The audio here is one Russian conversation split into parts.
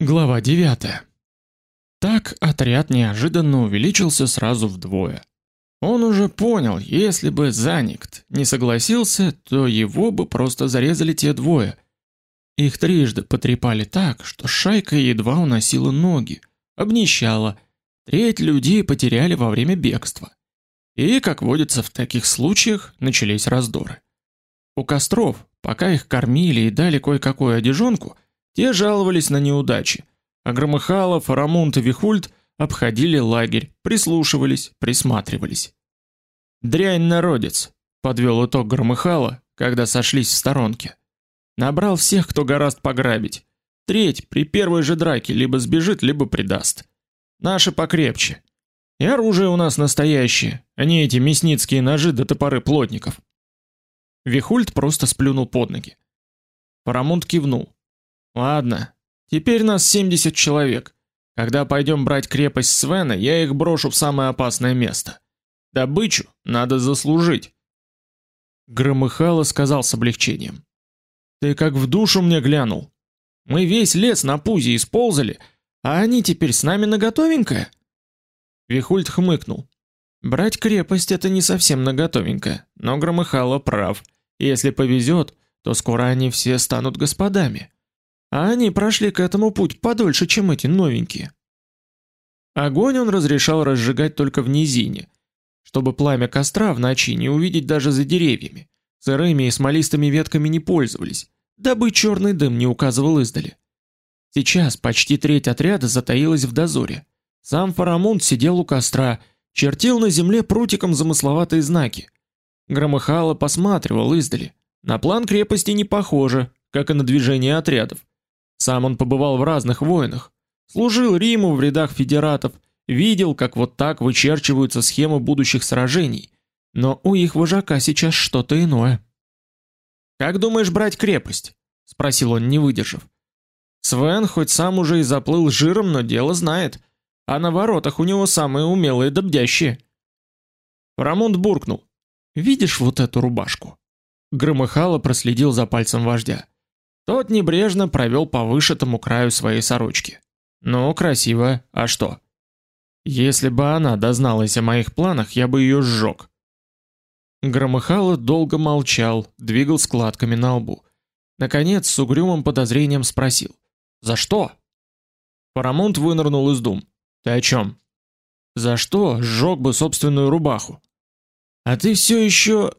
Глава 9. Так отряд неожиданно увеличился сразу вдвое. Он уже понял, если бы Заникт не согласился, то его бы просто зарезали те двое. Их трижды потрепали так, что шайка едва уносила ноги, обнищала. Треть людей потеряли во время бегства. И, как водится в таких случаях, начались раздоры. У костров, пока их кормили и дали кое-какую одежонку, те жаловались на неудачи, а Громыхалов, Рамунт и Вихульд обходили лагерь, прислушивались, присматривались. «Дрянь народец», — подвел итог Громыхала, когда сошлись в сторонке. «Набрал всех, кто гораст пограбить. Треть при первой же драке либо сбежит, либо предаст. Наши покрепче. И оружие у нас настоящее, а не эти мясницкие ножи да топоры плотников». Вихульд просто сплюнул под ноги. Парамонт кивнул. Ладно. Теперь нас 70 человек. Когда пойдем брать крепость Свена, я их брошу в самое опасное место. Добычу надо заслужить. Громыхало сказал с облегчением: "Ты как в душу мне глянул. Мы весь лес на пузе исползали, а они теперь с нами наготовенькое". Вихульд хмыкнул. Брать крепость это не совсем наготовенькое, но Громыхало прав. Если повезет, то скоро они все станут господами. А они прошли к этому путь подольше, чем эти новенькие. Огонь он разрешал разжигать только в низине, чтобы пламя костра в ночи не увидеть даже за деревьями. Сырыми и смолистыми ветками не пользовались, дабы черный дым не указывал издали. Сейчас почти треть отряда затаилась в дозоре. Сам Фарамунд сидел у костра, чертил на земле прутиком замысловатые знаки. Громыхало посматривал издали. На план крепости не похоже, как и на движение отрядов. Сам он побывал в разных войнах, служил Риму в рядах федератов, видел, как вот так вычерчиваются схемы будущих сражений. Но у их вожака сейчас что-то иное. Как думаешь брать крепость? спросил он, не выдержав. Свен хоть сам уже и заплыл жиром, но дело знает, а на воротах у него самые умелые да бдящие. Рамунд буркнул: "Видишь вот эту рубашку?" Громыхало проследил за пальцем вождя. Тот небрежно провел по вышитому краю своей сорочки. Ну, красиво, а что? Если бы она дозналась о моих планах, я бы ее сжег. Громыхало долго молчал, двигал складками на лбу. Наконец, с угрюмым подозрением спросил: "За что?" Парамонт вынырнул из дум. "Ты о чем? За что сжег бы собственную рубаху? А ты все еще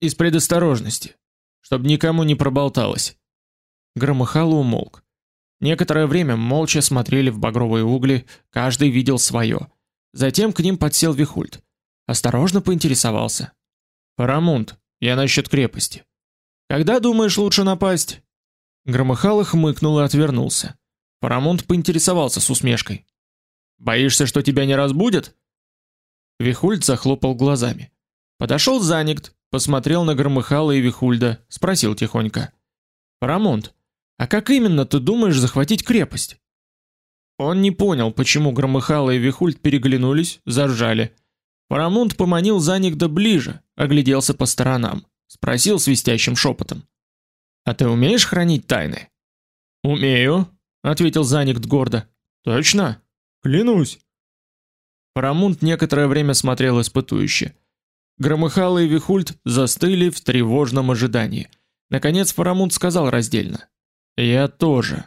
из предосторожности, чтобы никому не проболталось. Громыхало умолк. Некоторое время молча смотрели в багровые угли, каждый видел свое. Затем к ним подсел Вихульд. Осторожно поинтересовался: "Парамунд, я насчет крепости. Когда думаешь лучше напасть?" Громыхало хмыкнул и отвернулся. Парамунд поинтересовался с усмешкой: "Боишься, что тебя не разбудят?" Вихульд захлопал глазами. Подошел Заникт, посмотрел на Громыхала и Вихульда, спросил тихонько: "Парамунд, а как именно ты думаешь захватить крепость? Он не понял, почему Громыхало и Вихульд переглянулись, заржали. Парамунд поманил Заникда ближе, огляделся по сторонам, спросил свистящим шепотом: "А ты умеешь хранить тайны?" "Умею", ответил Заникд гордо. "Точно? Клянусь". Парамунд некоторое время смотрел испытующе. Громыхало и Вихульд застыли в тревожном ожидании. Наконец Парамунд сказал раздельно: я тоже.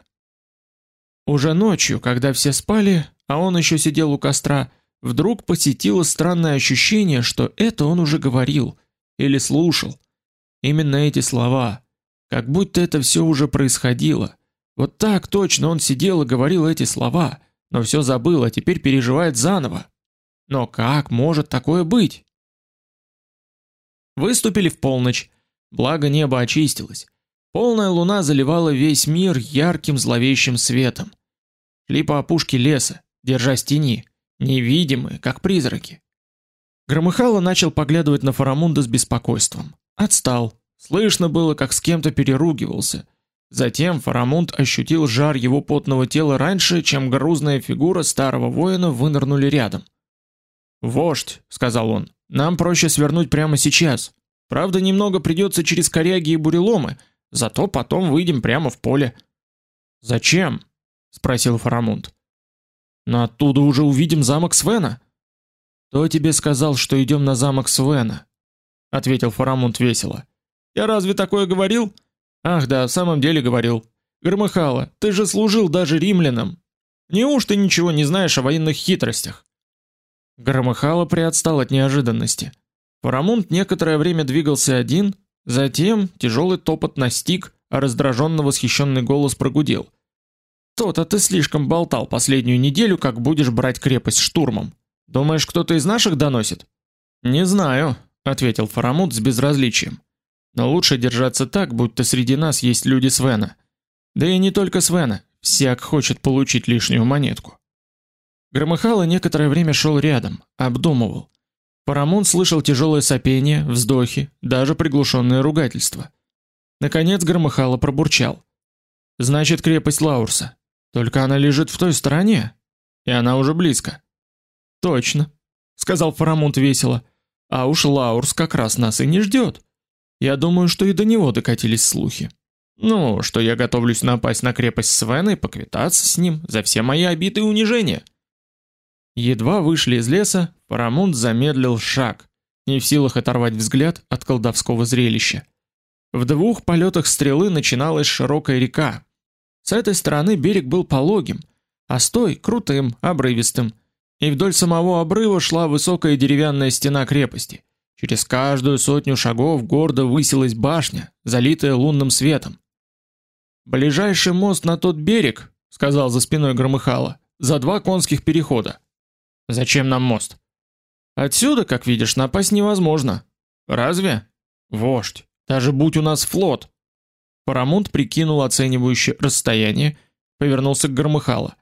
Уже ночью, когда все спали, а он еще сидел у костра, вдруг посетило странное ощущение, что это он уже говорил или слушал. Именно эти слова, как будто это все уже происходило. Вот так точно он сидел и говорил эти слова, но все забыл, а теперь переживает заново. Но как может такое быть? Выступили в полночь. Благо небо очистилось. Полная луна заливала весь мир ярким зловещим светом. Шли по опушке леса, держась тени, невидимые, как призраки. Громыхало начал поглядывать на Фарамунда с беспокойством. Отстал. Слышно было, как с кем-то переругивался. Затем Фарамунд ощутил жар его потного тела раньше, чем грузная фигура старого воина вынырнули рядом. "Вождь", сказал он. "Нам проще свернуть прямо сейчас. Правда, немного придется через коряги и буреломы, Зато потом выйдем прямо в поле. Зачем? спросил Фарамунд. Но оттуда уже увидим замок Свена. Кто тебе сказал, что идем на замок Свена? ответил Фарамунд весело. Я разве такое говорил? Ах, да, в самом деле говорил. Громыхало, ты же служил даже римлянам. Неужто ничего не знаешь о военных хитростях? Громыхало приотстал от неожиданности. Фарамунд некоторое время двигался один, затем тяжелый топот настиг, а раздраженно восхищенный голос прогудел: "То-то ты слишком болтал последнюю неделю, как будешь брать крепость штурмом. Думаешь, кто-то из наших доносит?" "Не знаю", ответил Фарамунд с безразличием. "Но лучше держаться так, будто среди нас есть люди Свена. Да и не только Свена, всяк хочет получить лишнюю монетку". Громыхало некоторое время шел рядом, обдумывал. Парамон слышал тяжелое сопение, вздохи, даже приглушенные ругательства. Наконец Громыхало пробурчал: "Значит, крепость Лаурса. Только она лежит в той стороне, и она уже близко". "Точно", сказал Фарамунд весело. "А уж Лаурс как раз нас и не ждет. Я думаю, что и до него докатились слухи. Ну, что я готовлюсь напасть на крепость Свена и поквитаться с ним за все мои обиды и унижения". Едва вышли из леса, Парамунд замедлил шаг, не в силах оторвать взгляд от колдовского зрелища. В двух полетах стрелы начиналась широкая река. С этой стороны берег был пологим, а с той крутым, обрывистым, и вдоль самого обрыва шла высокая деревянная стена крепости. Через каждую сотню шагов гордо высилась башня, залитая лунным светом. Ближайший мост на тот берег, сказал за спиной Громыхала, за два конских перехода. Зачем нам мост? Отсюда, как видишь, напасть невозможно. Разве? Вождь, даже будь у нас флот. Парамонт прикинул оценивающее расстояние, повернулся к Громыхало.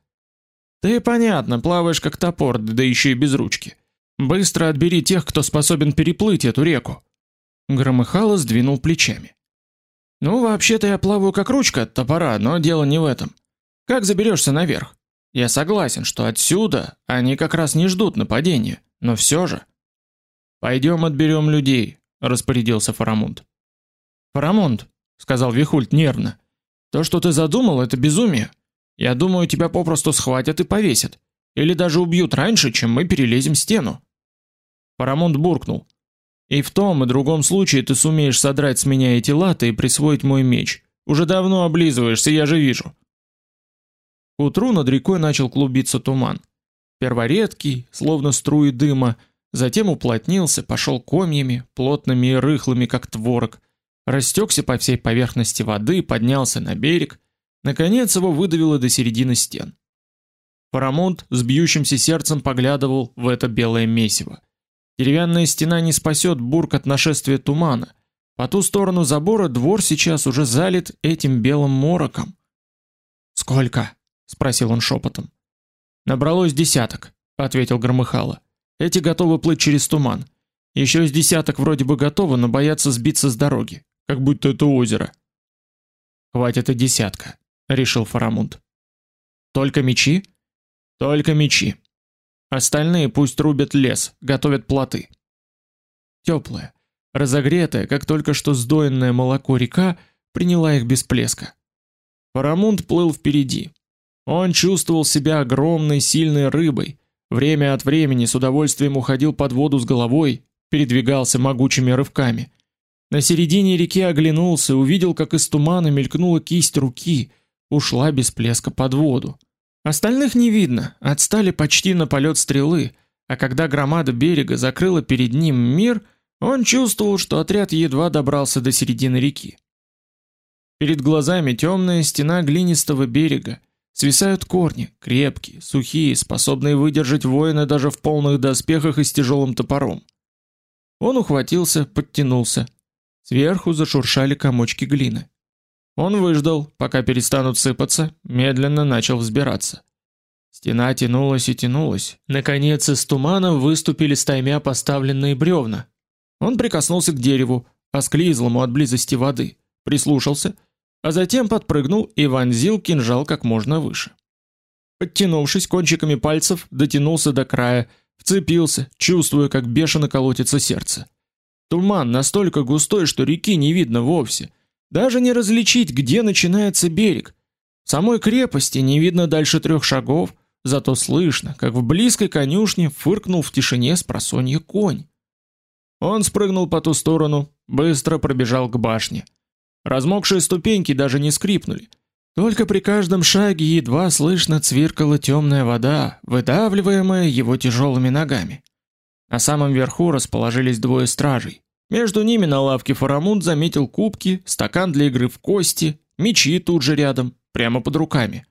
Ты понятно, плаваешь как топор, да еще и без ручки. Быстро отбери тех, кто способен переплыть эту реку. Громыхало сдвинул плечами. Ну, вообще-то я плаваю как ручка от топора, но дело не в этом. Как заберешься наверх? Я согласен, что отсюда они как раз не ждут нападения, но все же. Пойдем отберем людей, распорядился Фарамунд. Фарамунд, сказал Вихульт нервно. То, что ты задумал, это безумие. Я думаю, тебя попросту схватят и повесят, или даже убьют раньше, чем мы перелезем стену. Фарамунд буркнул: "И в том и другом случае ты сумеешь содрать с меня эти латы и присвоить мой меч. Уже давно облизываешься, я же вижу". К утру над рекой начал клубиться туман. Перворедкий, словно струи дыма, затем уплотнился, пошел комьями, плотными и рыхлыми, как творог, растекся по всей поверхности воды, поднялся на берег, наконец его выдавило до середины стен. Парамонт с бьющимся сердцем поглядывал в это белое месиво. Деревянная стена не спасет бурк от нашествия тумана. По ту сторону забора двор сейчас уже залит этим белым мороком. Сколько? Спросил он шепотом. Набралось десяток, ответил Громыхало. Эти готовы плыть через туман. Еще с десяток вроде бы готовы, но боятся сбиться с дороги, как будто это озеро. Хватит и десятка, решил Фарамунд. Только мечи? Только мечи. Остальные пусть рубят лес, готовят плоты. Теплая, разогретая, как только что сдоенное молоко река, приняла их без плеска. Фарамунд плыл впереди, он чувствовал себя огромной сильной рыбой. Время от времени с удовольствием уходил под воду с головой, передвигался могучими рывками. На середине реки оглянулся, увидел, как из тумана мелькнула кисть руки, ушла без плеска под воду. Остальных не видно, отстали почти на полет стрелы, а когда громада берега закрыла перед ним мир, он чувствовал, что отряд едва добрался до середины реки. Перед глазами темная стена глинистого берега, Свисают корни, крепкие, сухие, способные выдержать воина даже в полных доспехах и с тяжелым топором. Он ухватился, подтянулся. Сверху зашуршали комочки глины. Он выждал, пока перестанут сыпаться, медленно начал взбираться. Стена тянулась и тянулась. Наконец из тумана выступили стаймя поставленные бревна. Он прикоснулся к дереву, осклизлому от близости воды, прислушался — а затем подпрыгнул и вонзил кинжал как можно выше. Подтянувшись кончиками пальцев, дотянулся до края, вцепился, чувствуя, как бешено колотится сердце. Туман настолько густой, что реки не видно вовсе, даже не различить, где начинается берег. Самой крепости не видно дальше трех шагов, зато слышно, как в близкой конюшне фыркнул в тишине с просонья конь. Он спрыгнул по ту сторону, быстро пробежал к башне. Размокшие ступеньки даже не скрипнули. Только при каждом шаге едва слышно цвиркала темная вода, выдавливаемая его тяжелыми ногами. На самом верху расположились двое стражей. Между ними на лавке Фарамунд заметил кубки, стакан для игры в кости, мечи тут же рядом, прямо под руками.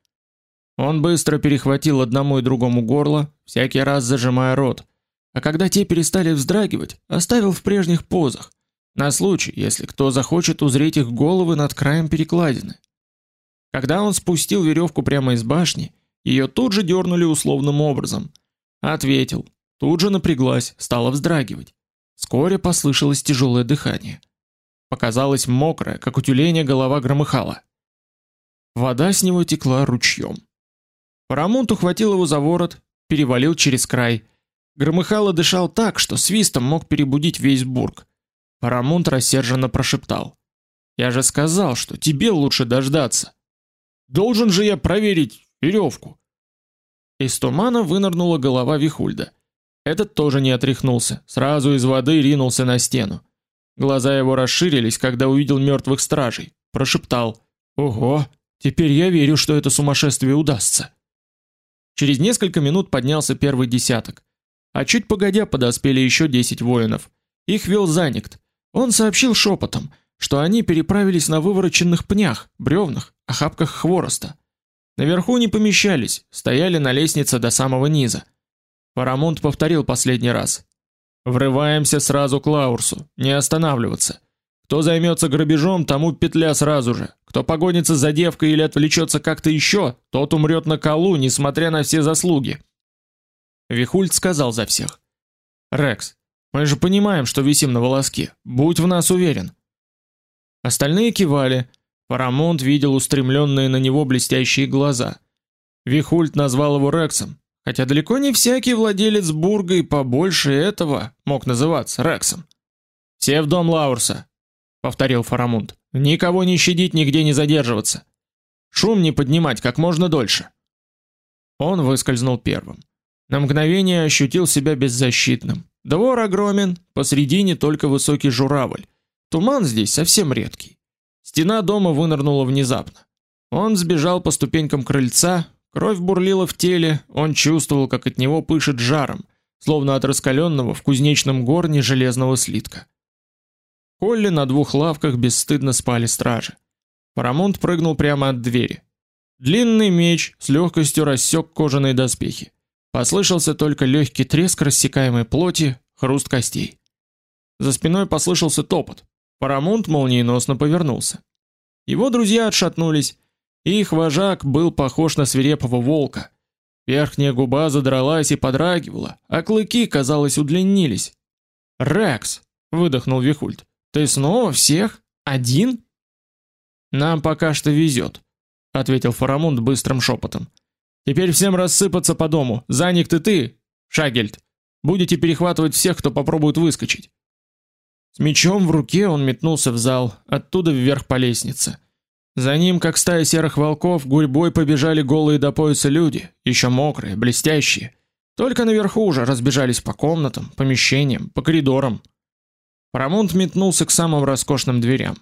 Он быстро перехватил одному и другому горло, всякий раз зажимая рот, а когда те перестали вздрагивать, оставил в прежних позах, на случай, если кто захочет узреть их головы над краем перекладины. Когда он спустил веревку прямо из башни, ее тут же дернули условным образом. Ответил, тут же напряглась, стала вздрагивать. Вскоре послышалось тяжелое дыхание. Показалось мокрая, как у тюленя голова громыхала. Вода с него текла ручьем. Парамонт ухватил его за ворот, перевалил через край. Громыхало дышал так, что свистом мог перебудить весь бург. Парамонт рассерженно прошептал: "Я же сказал, что тебе лучше дождаться. Должен же я проверить веревку». Из тумана вынырнула голова Вихульда. Этот тоже не отряхнулся, сразу из воды ринулся на стену. Глаза его расширились, когда увидел мертвых стражей. Прошептал: "Ого, теперь я верю, что это сумасшествие удастся". Через несколько минут поднялся первый десяток, а чуть погодя подоспели еще десять воинов. Их вел Заникт. Он сообщил шепотом, что они переправились на вывороченных пнях, бревнах, охапках хвороста. Наверху не помещались, стояли на лестнице до самого низа. Парамонт повторил последний раз: "Врываемся сразу к Лаурсу, не останавливаться. Кто займется грабежом, тому петля сразу же. Кто погонится за девкой или отвлечется как-то еще, тот умрет на колу, несмотря на все заслуги". Вихульд сказал за всех: "Рекс, мы же понимаем, что висим на волоске. Будь в нас уверен". Остальные кивали. Парамонт видел устремленные на него блестящие глаза. Вихульд назвал его Рексом, хотя далеко не всякий владелец бурга и побольше этого мог называться Рексом. "Все в дом Лаурса", повторил Фарамунд. "Никого не щадить, нигде не задерживаться. Шум не поднимать как можно дольше". Он выскользнул первым. На мгновение ощутил себя беззащитным. Двор огромен, посредине только высокий журавль. Туман здесь совсем редкий. Стена дома вынырнула внезапно. Он сбежал по ступенькам крыльца, кровь бурлила в теле, он чувствовал, как от него пышет жаром, словно от раскаленного в кузнечном горне железного слитка. Колли на двух лавках бесстыдно спали стражи. Парамонт прыгнул прямо от двери. Длинный меч с легкостью рассек кожаные доспехи. Послышался только легкий треск рассекаемой плоти, хруст костей. За спиной послышался топот. Парамонт молниеносно повернулся. Его друзья отшатнулись, их вожак был похож на свирепого волка. Верхняя губа задралась и подрагивала, а клыки, казалось, удлинились. "Рекс", выдохнул Вихульд. "Ты снова всех один?" "Нам пока что везет», — ответил Фарамунд быстрым шепотом. "Теперь всем рассыпаться по дому. Заник ты ты, Шагельд. Будете перехватывать всех, кто попробует выскочить. С мечом в руке он метнулся в зал, оттуда вверх по лестнице. За ним, как стая серых волков, гурьбой побежали голые до пояса люди, еще мокрые, блестящие. Только наверху уже разбежались по комнатам, помещениям, по коридорам. Парамонт метнулся к самым роскошным дверям.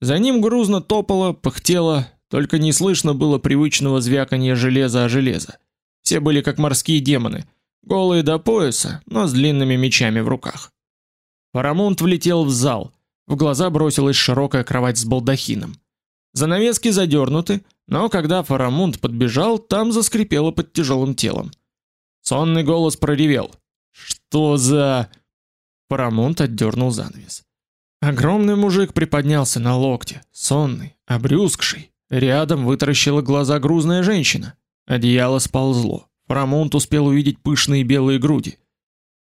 За ним грузно топало, пыхтело, только не слышно было привычного звяканья железа о железо. Все были как морские демоны, голые до пояса, но с длинными мечами в руках. Парамонт влетел в зал. В глаза бросилась широкая кровать с балдахином. Занавески задернуты, но когда Фарамунд подбежал, там заскрипело под тяжелым телом. Сонный голос проревел: "Что за?" Фарамунд отдернул занавес. Огромный мужик приподнялся на локте, сонный, обрюзгший. Рядом вытаращила глаза грузная женщина. Одеяло сползло. Фарамунд успел увидеть пышные белые груди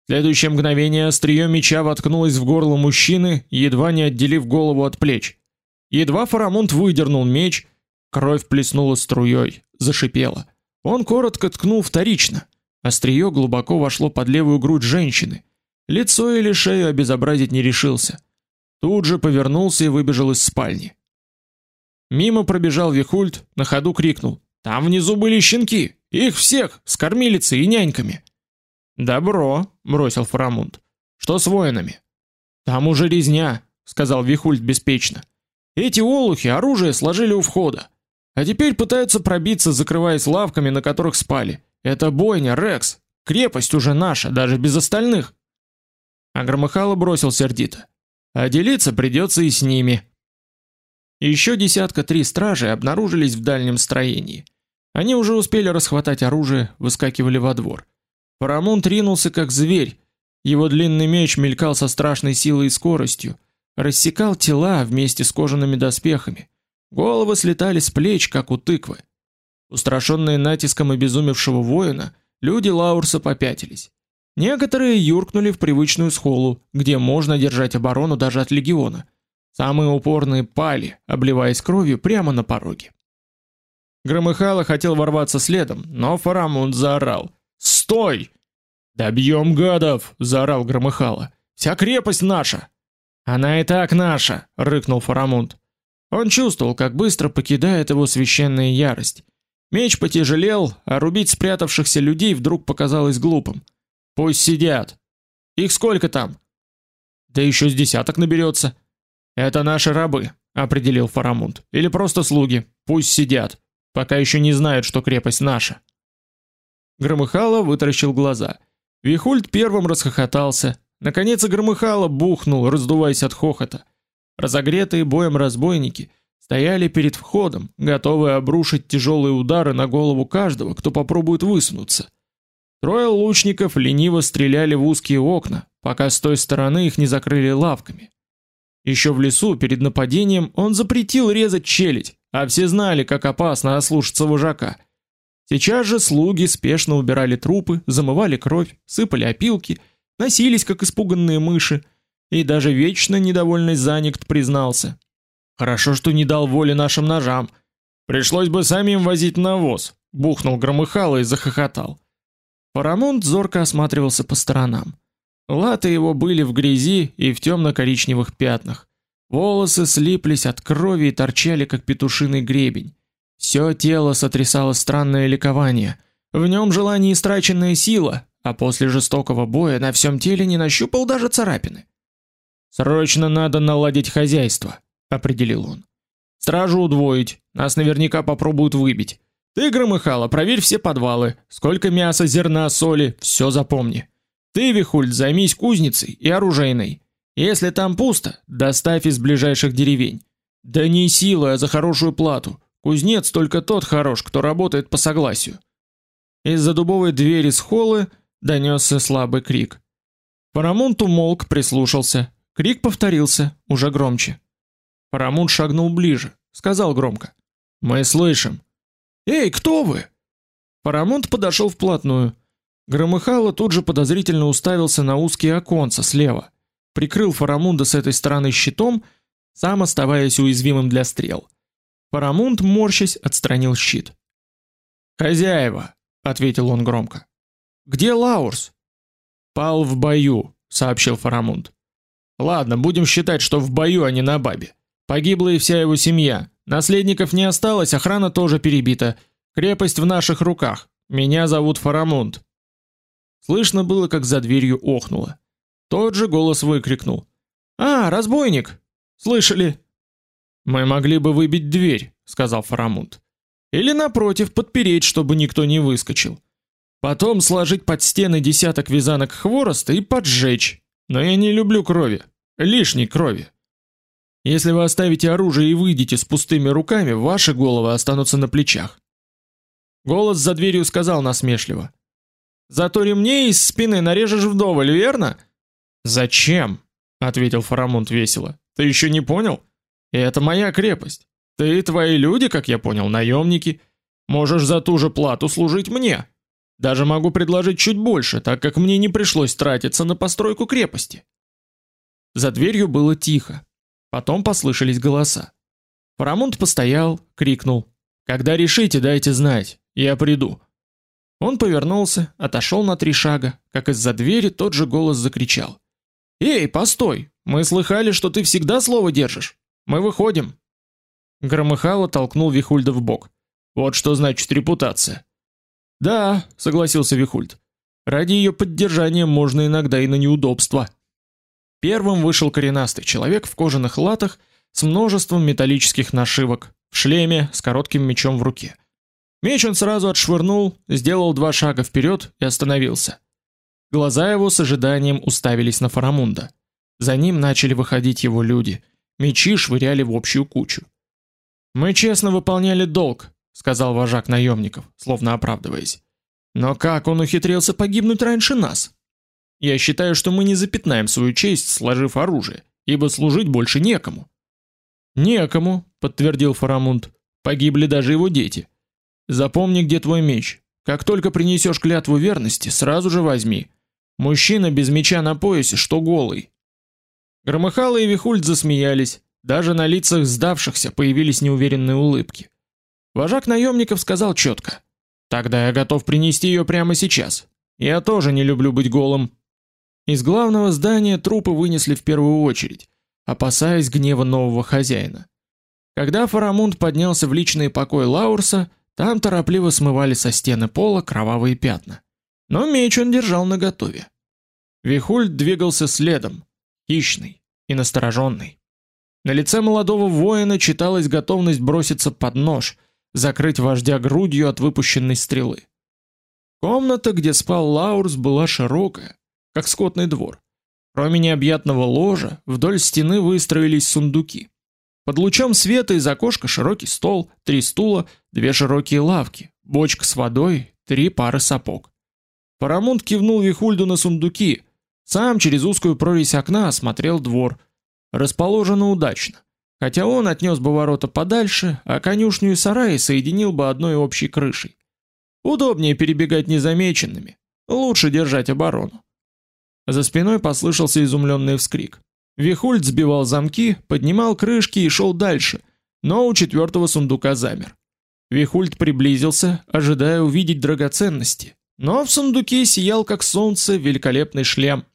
следующее мгновение острие меча воткнулось в горло мужчины, едва не отделив голову от плеч. Едва Фарамунд выдернул меч, кровь плеснула струей, зашипела. Он коротко ткнул вторично. Острие глубоко вошло под левую грудь женщины. Лицо или шею обезобразить не решился. Тут же повернулся и выбежал из спальни. Мимо пробежал Вихульд, на ходу крикнул: "Там внизу были щенки, их всех с кормилицей и няньками". "Добро", бросил Фарамунд. "Что с воинами?" "Там уже резня", сказал Вихульд беспечно. "Эти олухи оружие сложили у входа, а теперь пытаются пробиться, закрываясь лавками, на которых спали. Это бойня, Рекс. Крепость уже наша, даже без остальных". А бросил сердито: "А делиться придется и с ними". Еще десятка три стражи обнаружились в дальнем строении. Они уже успели расхватать оружие, выскакивали во двор. Парамонт ринулся как зверь. Его длинный меч мелькал со страшной силой и скоростью, рассекал тела вместе с кожаными доспехами. Головы слетали с плеч, как у тыквы. Устрашенные натиском обезумевшего воина, люди Лаурса попятились. Некоторые юркнули в привычную схолу, где можно держать оборону даже от легиона. Самые упорные пали, обливаясь кровью прямо на пороге. Громыхало хотел ворваться следом, но Фарамунд заорал: "Стой! Добьем гадов!" заорал Громыхало. "Вся крепость наша!" "Она и так наша", рыкнул Фарамунд. Он чувствовал, как быстро покидает его священная ярость. Меч потяжелел, а рубить спрятавшихся людей вдруг показалось глупым. Пусть сидят. Их сколько там? Да еще с десяток наберется. Это наши рабы, определил Фарамунд. Или просто слуги. Пусть сидят, пока еще не знают, что крепость наша. Громыхало вытаращил глаза. Вихульд первым расхохотался. Наконец Громыхало бухнул, раздуваясь от хохота. Разогретые боем разбойники стояли перед входом, готовые обрушить тяжелые удары на голову каждого, кто попробует высунуться. Трое лучников лениво стреляли в узкие окна, пока с той стороны их не закрыли лавками. Еще в лесу перед нападением он запретил резать челядь, а все знали, как опасно ослушаться вожака. Сейчас же слуги спешно убирали трупы, замывали кровь, сыпали опилки, носились как испуганные мыши, и даже вечно недовольный Заникт признался: "Хорошо, что не дал воли нашим ножам. Пришлось бы самим возить навоз". Бухнул громыхало и захохотал. Парамонт зорко осматривался по сторонам. Латы его были в грязи и в темно коричневых пятнах. Волосы слиплись от крови и торчали как петушиный гребень. Все тело сотрясало странное ликование. В нем жила неистраченная сила, а после жестокого боя на всем теле не нащупал даже царапины. Срочно надо наладить хозяйство, определил он. Стражу удвоить, нас наверняка попробуют выбить. Ты, Громыхало, проверь все подвалы, сколько мяса, зерна, соли, все запомни. Ты, Вихульд, займись кузницей и оружейной. Если там пусто, доставь из ближайших деревень. Да не силой, а за хорошую плату. Кузнец только тот хорош, кто работает по согласию. Из-за дубовой двери с холлы донесся слабый крик. Парамонт умолк, прислушался. Крик повторился, уже громче. Парамонт шагнул ближе, сказал громко: "Мы слышим. Эй, кто вы?" Парамонт подошел вплотную. Громыхало тут же подозрительно уставился на узкие оконца слева, прикрыл Фарамунда с этой стороны щитом, сам оставаясь уязвимым для стрел. Фарамунд, морщась, отстранил щит. "Хозяева", ответил он громко. "Где Лаурс?" "Пал в бою", сообщил Фарамунд. "Ладно, будем считать, что в бою, а не на бабе. Погибла и вся его семья. Наследников не осталось, охрана тоже перебита. Крепость в наших руках. Меня зовут Фарамунд. Слышно было, как за дверью охнуло. Тот же голос выкрикнул: "А, разбойник! Слышали? Мы могли бы выбить дверь", сказал Фарамунд. "Или напротив, подпереть, чтобы никто не выскочил. Потом сложить под стены десяток вязанок хвороста и поджечь. Но я не люблю крови, лишней крови. Если вы оставите оружие и выйдете с пустыми руками, ваши головы останутся на плечах". Голос за дверью сказал насмешливо: Зато ремней из спины нарежешь вдоволь, верно? Зачем? ответил Фарамунд весело. Ты еще не понял? Это моя крепость. Ты и твои люди, как я понял, наемники. Можешь за ту же плату служить мне. Даже могу предложить чуть больше, так как мне не пришлось тратиться на постройку крепости. За дверью было тихо. Потом послышались голоса. Фарамунд постоял, крикнул: "Когда решите, дайте знать, я приду". Он повернулся, отошел на три шага, как из-за двери тот же голос закричал: "Эй, постой! Мы слыхали, что ты всегда слово держишь. Мы выходим". Громыхало толкнул Вихульда в бок. Вот что значит репутация. Да, согласился Вихульд. Ради ее поддержания можно иногда и на неудобства. Первым вышел коренастый человек в кожаных латах с множеством металлических нашивок, в шлеме с коротким мечом в руке. Меч он сразу отшвырнул, сделал два шага вперед и остановился. Глаза его с ожиданием уставились на Фарамунда. За ним начали выходить его люди. Мечи швыряли в общую кучу. Мы честно выполняли долг, сказал вожак наемников, словно оправдываясь. Но как он ухитрился погибнуть раньше нас? Я считаю, что мы не запятнаем свою честь, сложив оружие, ибо служить больше некому. Некому, подтвердил Фарамунд. Погибли даже его дети. Запомни, где твой меч. Как только принесешь клятву верности, сразу же возьми. Мужчина без меча на поясе, что голый. Громыхало и Вихульд засмеялись, даже на лицах сдавшихся появились неуверенные улыбки. Вожак наемников сказал четко: "Тогда я готов принести ее прямо сейчас. Я тоже не люблю быть голым". Из главного здания трупы вынесли в первую очередь, опасаясь гнева нового хозяина. Когда Фарамунд поднялся в личные покои Лаурса, там торопливо смывали со стены пола кровавые пятна. Но меч он держал наготове. Вихульд двигался следом, хищный и настороженный. На лице молодого воина читалась готовность броситься под нож, закрыть вождя грудью от выпущенной стрелы. Комната, где спал Лаурс, была широкая, как скотный двор. Кроме необъятного ложа, вдоль стены выстроились сундуки. Под лучом света из окошка широкий стол, три стула, две широкие лавки, бочка с водой, три пары сапог. Парамунд кивнул Вихульду на сундуки. Сам через узкую прорезь окна осмотрел двор. Расположено удачно. Хотя он отнес бы ворота подальше, а конюшню и сараи соединил бы одной общей крышей. Удобнее перебегать незамеченными, лучше держать оборону. За спиной послышался изумленный вскрик. Вихульд сбивал замки, поднимал крышки и шел дальше, но у четвертого сундука замер. Вихульд приблизился, ожидая увидеть драгоценности, но в сундуке сиял как солнце великолепный шлем.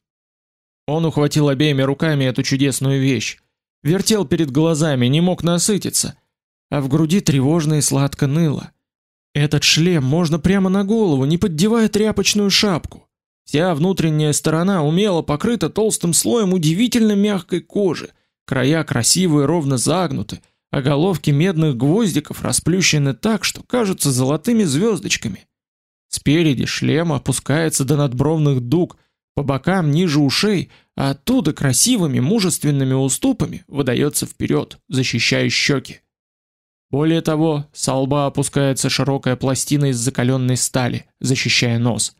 Он ухватил обеими руками эту чудесную вещь, вертел перед глазами, не мог насытиться, а в груди тревожно и сладко ныло. Этот шлем можно прямо на голову, не поддевая тряпочную шапку. Вся внутренняя сторона умело покрыта толстым слоем удивительно мягкой кожи. Края красивые, ровно загнуты, а головки медных гвоздиков расплющены так, что кажутся золотыми звездочками. Спереди шлем опускается до надбровных дуг, по бокам ниже ушей, а оттуда красивыми мужественными уступами выдается вперед, защищая щеки. Более того, с лба опускается широкая пластина из закаленной стали, защищая нос.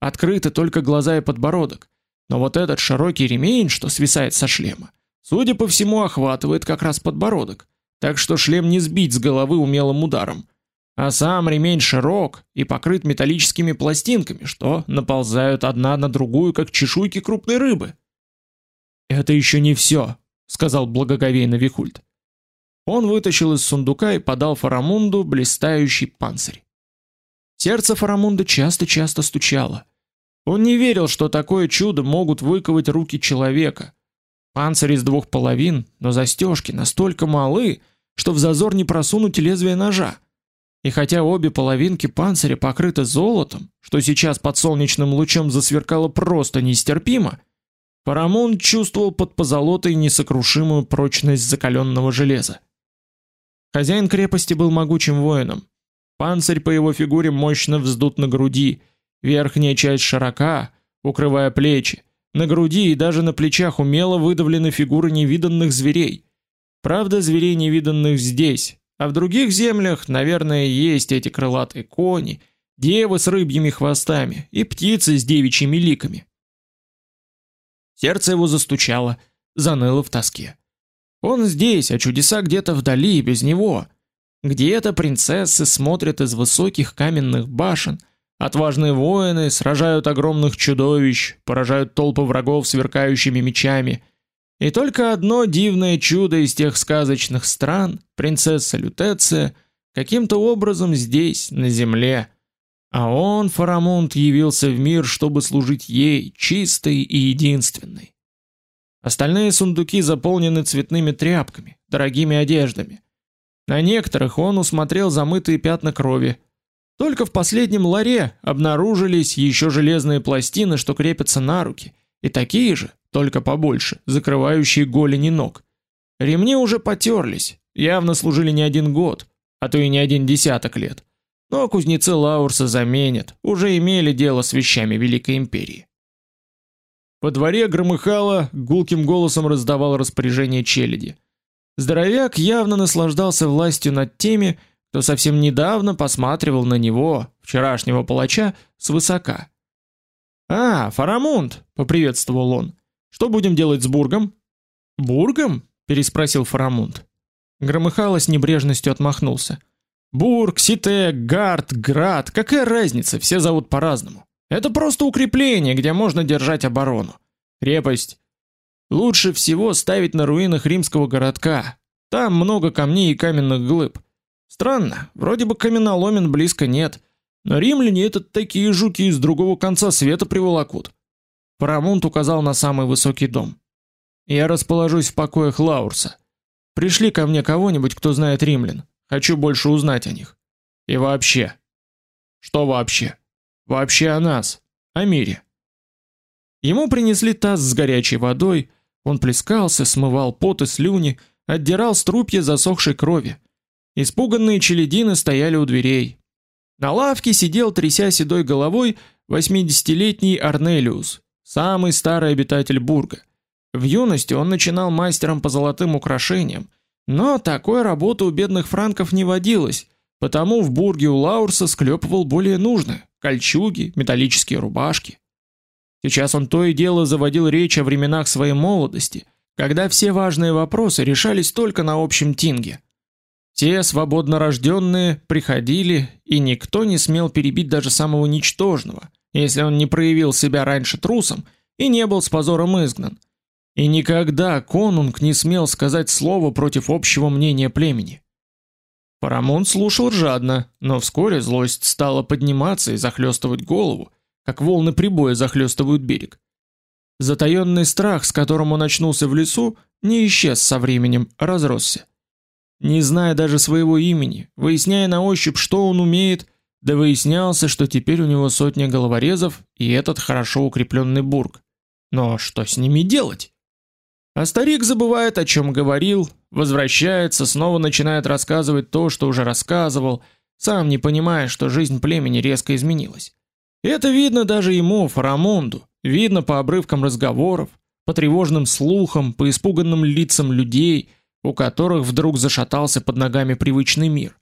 Открыты только глаза и подбородок. Но вот этот широкий ремень, что свисает со шлема, судя по всему, охватывает как раз подбородок, так что шлем не сбить с головы умелым ударом. А сам ремень широк и покрыт металлическими пластинками, что наползают одна на другую, как чешуйки крупной рыбы. «Это еще не все», — сказал благоговейно Вихульд. Он вытащил из сундука и подал Фарамунду блистающий панцирь. Сердце Фарамунда часто-часто стучало. Он не верил, что такое чудо могут выковать руки человека. Панцирь из двух половин, но застежки настолько малы, что в зазор не просунуть лезвие ножа. И хотя обе половинки панциря покрыты золотом, что сейчас под солнечным лучом засверкало просто нестерпимо, Парамон чувствовал под позолотой несокрушимую прочность закаленного железа. Хозяин крепости был могучим воином, Панцирь по его фигуре мощно вздут на груди, верхняя часть широка, укрывая плечи. На груди и даже на плечах умело выдавлены фигуры невиданных зверей. Правда, зверей невиданных здесь, а в других землях, наверное, есть эти крылатые кони, девы с рыбьими хвостами и птицы с девичьими ликами. Сердце его застучало, заныло в тоске. Он здесь, а чудеса где-то вдали, без него. Где-то принцессы смотрят из высоких каменных башен, отважные воины сражают огромных чудовищ, поражают толпы врагов сверкающими мечами. И только одно дивное чудо из тех сказочных стран, принцесса Лютеция, каким-то образом здесь, на земле. А он, Фарамунд, явился в мир, чтобы служить ей, чистой и единственной. Остальные сундуки заполнены цветными тряпками, дорогими одеждами. На некоторых он усмотрел замытые пятна крови. Только в последнем ларе обнаружились еще железные пластины, что крепятся на руки, и такие же, только побольше, закрывающие голени ног. Ремни уже потерлись, явно служили не один год, а то и не один десяток лет. Но кузнецы Лаурса заменят, уже имели дело с вещами Великой империи. По дворе громыхало, гулким голосом раздавал распоряжение челяди. Здоровяк явно наслаждался властью над теми, кто совсем недавно посматривал на него, вчерашнего палача, свысока. «А, Фарамунд!» — поприветствовал он. «Что будем делать с Бургом?» «Бургом?» — переспросил Фарамунд. Громыхало с небрежностью отмахнулся. «Бург, Сите, Гард, Град, какая разница, все зовут по-разному. Это просто укрепление, где можно держать оборону. Крепость. Лучше всего ставить на руинах римского городка. Там много камней и каменных глыб. Странно, вроде бы каменоломен близко нет, но римляне это такие жуки из другого конца света приволокут. Парамунт указал на самый высокий дом. Я расположусь в покоях Лаурса. Пришли ко мне кого-нибудь, кто знает римлян. Хочу больше узнать о них. И вообще. Что вообще? Вообще о нас, о мире. Ему принесли таз с горячей водой, он плескался, смывал пот и слюни, отдирал струпья засохшей крови. Испуганные челядины стояли у дверей. На лавке сидел, тряся седой головой, восьмидесятилетний Арнелиус, самый старый обитатель Бурга. В юности он начинал мастером по золотым украшениям, но такой работы у бедных франков не водилось, потому в Бурге у Лаурса склепывал более нужное кольчуги, металлические рубашки. Сейчас он то и дело заводил речь о временах своей молодости, когда все важные вопросы решались только на общем тинге. Те свободно рожденные приходили, и никто не смел перебить даже самого ничтожного, если он не проявил себя раньше трусом и не был с позором изгнан. И никогда конунг не смел сказать слово против общего мнения племени. Парамон слушал жадно, но вскоре злость стала подниматься и захлестывать голову, как волны прибоя захлестывают берег. Затаённый страх, с которым он очнулся в лесу, не исчез со временем, разросся. Не зная даже своего имени, выясняя на ощупь, что он умеет, да выяснялся, что теперь у него сотня головорезов и этот хорошо укрепленный бург. Но что с ними делать? А старик забывает, о чем говорил, возвращается, снова начинает рассказывать то, что уже рассказывал, сам не понимая, что жизнь племени резко изменилась. Это видно даже ему, Фарамунду, видно по обрывкам разговоров, по тревожным слухам, по испуганным лицам людей, у которых вдруг зашатался под ногами привычный мир.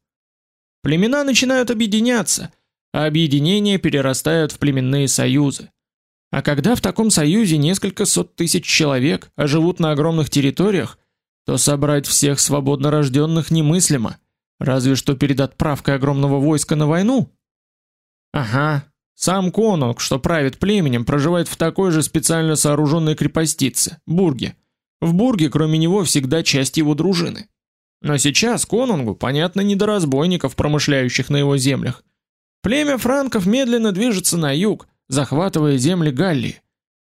Племена начинают объединяться, а объединения перерастают в племенные союзы. А когда в таком союзе несколько сот тысяч человек, а живут на огромных территориях, то собрать всех свободно рожденных немыслимо, разве что перед отправкой огромного войска на войну. Ага, сам конунг, что правит племенем, проживает в такой же специально сооруженной крепостице, Бурге. В Бурге, кроме него, всегда часть его дружины. Но сейчас конунгу, понятно, не до разбойников, промышляющих на его землях. Племя франков медленно движется на юг, захватывая земли Галлии.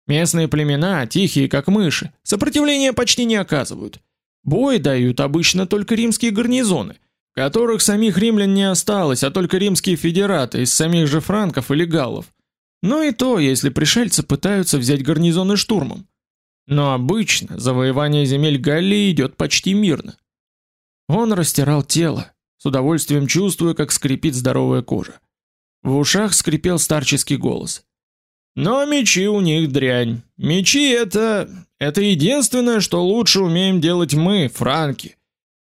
Местные племена, тихие как мыши, сопротивления почти не оказывают. Бой дают обычно только римские гарнизоны, которых самих римлян не осталось, а только римские федераты из самих же франков или галлов. Но и то, если пришельцы пытаются взять гарнизоны штурмом. Но обычно завоевание земель Галлии идет почти мирно. Он растирал тело, с удовольствием чувствуя, как скрипит здоровая кожа. В ушах скрипел старческий голос. Но мечи у них дрянь. Мечи это это единственное, что лучше умеем делать мы, франки.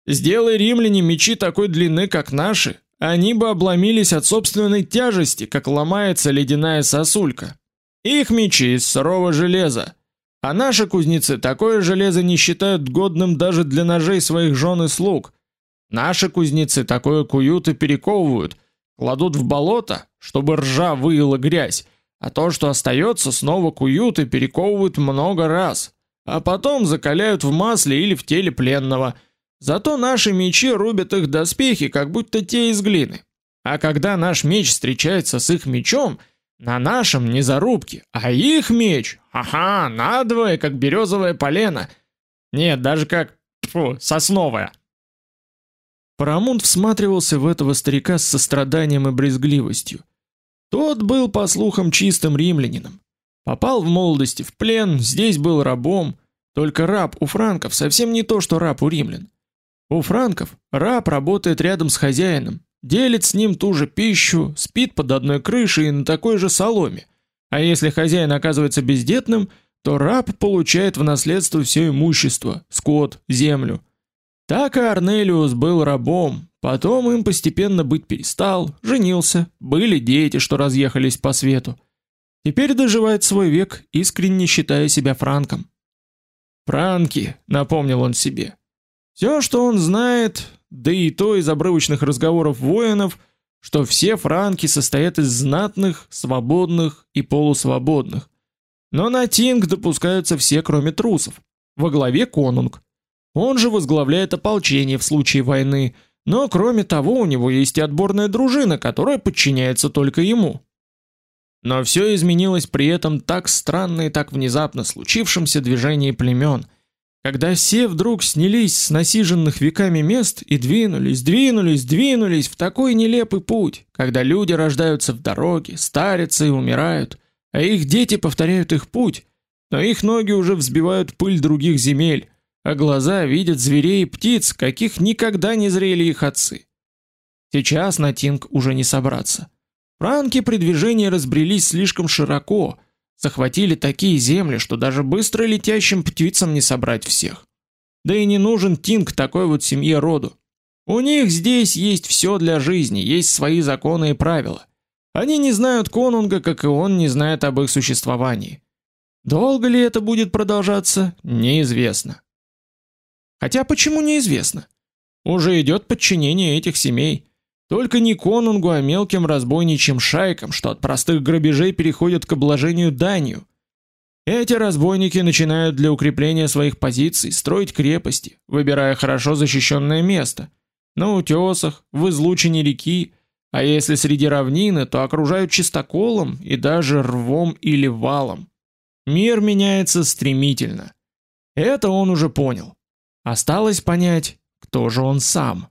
Сделай римляне мечи такой длины, как наши, они бы обломились от собственной тяжести, как ломается ледяная сосулька. Их мечи из сырого железа, а наши кузнецы такое железо не считают годным даже для ножей своих жен и слуг. Наши кузнецы такое куют и перековывают, кладут в болото, чтобы ржа выила грязь, а то, что остается, снова куют и перековывают много раз, а потом закаляют в масле или в теле пленного. Зато наши мечи рубят их доспехи, как будто те из глины. А когда наш меч встречается с их мечом, на нашем не зарубки, а их меч, ага, надвое, как березовое полено. Нет, даже как, фу, сосновое. Парамунд всматривался в этого старика с состраданием и брезгливостью. Тот был, по слухам, чистым римлянином. Попал в молодости в плен, здесь был рабом, только раб у франков совсем не то, что раб у римлян. У франков раб работает рядом с хозяином, делит с ним ту же пищу, спит под одной крышей и на такой же соломе. А если хозяин оказывается бездетным, то раб получает в наследство все имущество, скот, землю. Так и Арнелиус был рабом, потом им постепенно быть перестал, женился, были дети, что разъехались по свету. Теперь доживает свой век, искренне считая себя франком. Франки, напомнил он себе. Все, что он знает, да и то из обрывочных разговоров воинов, что все франки состоят из знатных, свободных и полусвободных. Но на Тинг допускаются все, кроме трусов. Во главе конунг. Он же возглавляет ополчение в случае войны, но кроме того у него есть и отборная дружина, которая подчиняется только ему. Но все изменилось при этом так странно и так внезапно случившемся движении племен, когда все вдруг снялись с насиженных веками мест и двинулись, двинулись, двинулись в такой нелепый путь, когда люди рождаются в дороге, старятся и умирают, а их дети повторяют их путь, но их ноги уже взбивают пыль других земель, а глаза видят зверей и птиц, каких никогда не зрели их отцы. Сейчас на Тинг уже не собраться. Франки при движении разбрелись слишком широко, захватили такие земли, что даже быстро летящим птицам не собрать всех. Да и не нужен Тинг такой вот семье роду. У них здесь есть все для жизни, есть свои законы и правила. Они не знают конунга, как и он не знает об их существовании. Долго ли это будет продолжаться, неизвестно. Хотя почему неизвестно? Уже идет подчинение этих семей. Только не конунгу, а мелким разбойничьим шайкам, что от простых грабежей переходят к обложению данью. Эти разбойники начинают для укрепления своих позиций строить крепости, выбирая хорошо защищенное место. На утесах, в излучине реки, а если среди равнины, то окружают чистоколом и даже рвом или валом. Мир меняется стремительно. Это он уже понял. Осталось понять, кто же он сам.